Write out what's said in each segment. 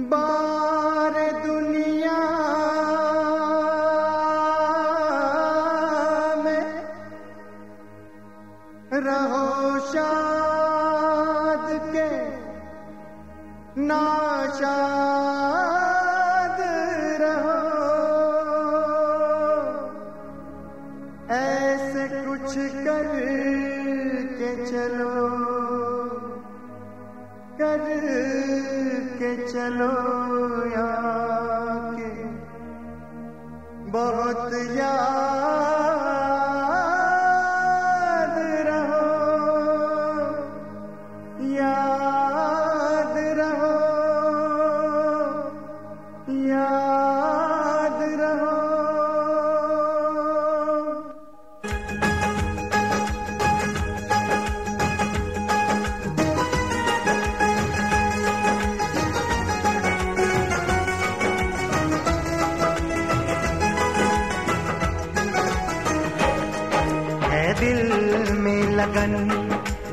बार दुनिया में रहो शाद के नाशाद रहो। ऐसे कुछ कर के चलो कर चलो यहाँ के बहुत याद लगन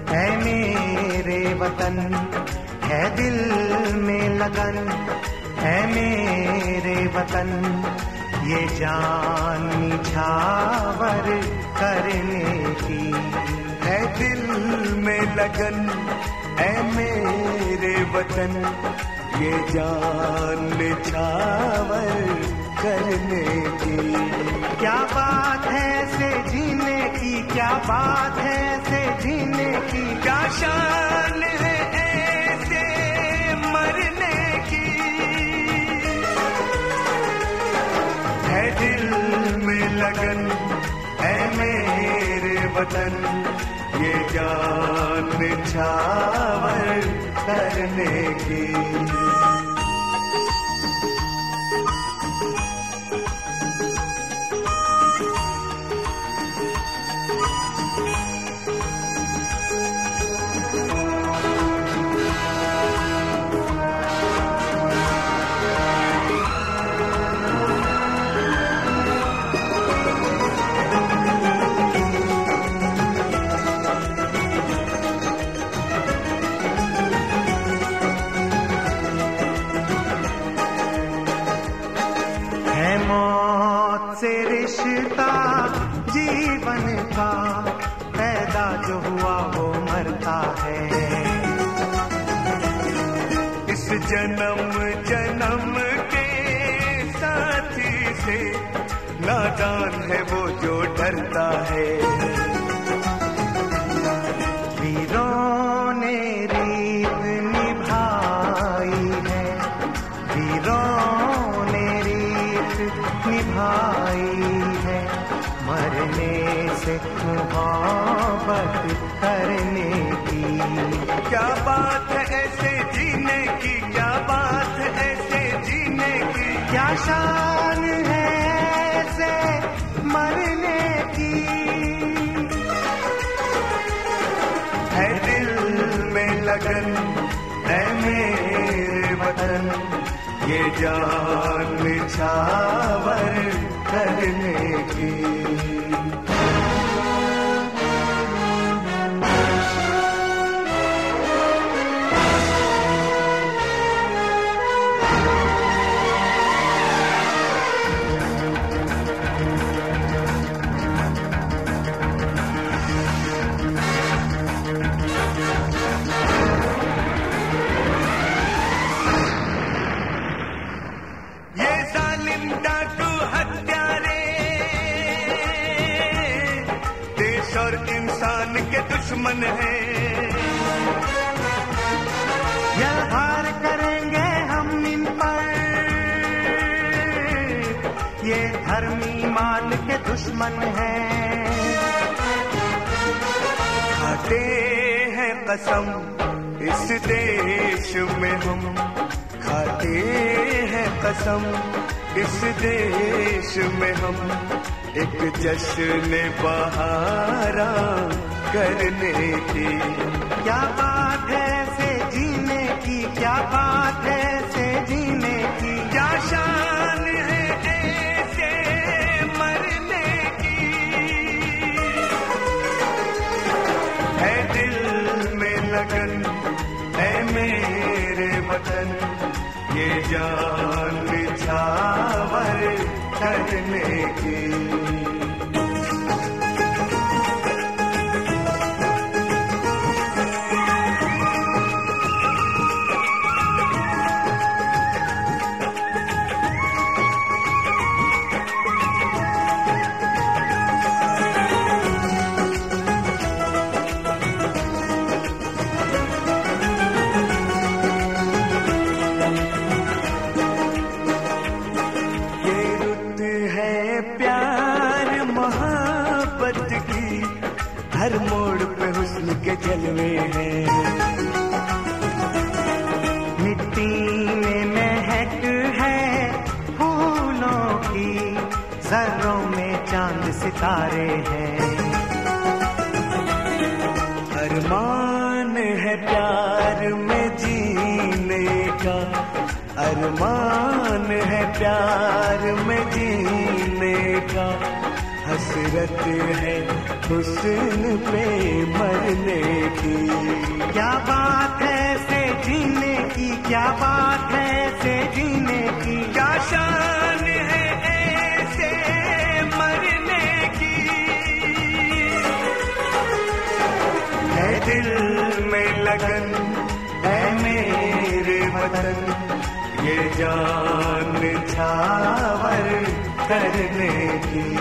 है मेरे वतन, है दिल में लगन है मेरे वतन। ये जान निछावर करने की है दिल में लगन, है मेरे वतन। ये जान निछावर करने की क्या बात है से जीने की? क्या बात है से जीने की? क्या शान है ऐसे मरने की? है दिल में लगन, है मेरे वतन। ये जान छावर करने की। है मौत से रिश्ता जीवन का पैदा जो हुआ वो मरता है। इस जन्म जन्म के साथी से नादान है वो जो डरता है। से मुहब्बत करने की क्या बात है ऐसे जीने की? क्या बात है ऐसे जीने की? क्या शान है ऐसे मरने की? है दिल में लगन, है मेरे वतन। ये जान छावर करने की। दुश्मन है। व्यवहार करेंगे हम इन पर। ये धर्मी माल के दुश्मन है। खाते हैं कसम, इस देश में हम। खाते हैं कसम, इस देश में हम। एक जश्न बहारा करने की। क्या बात है से जीने की? क्या बात है से जीने की? क्या शान है ऐसे मरने की? है दिल में लगन, है मेरे वतन। ये जान छावर करने की हर मोड़ पे हुस्न के जलवे हैं। मिट्टी में महक है फूलों की जरों में चाँद सितारे हैं। अरमान है प्यार में जीने का, अरमान है प्यार में जीने का। हसरत है हुस्न पे मरने की। क्या बात है से जीने की? क्या बात है से जीने की? क्या शान है ऐसे मरने की? है दिल में लगन है मेरे वतन। ये जान छावर करने की।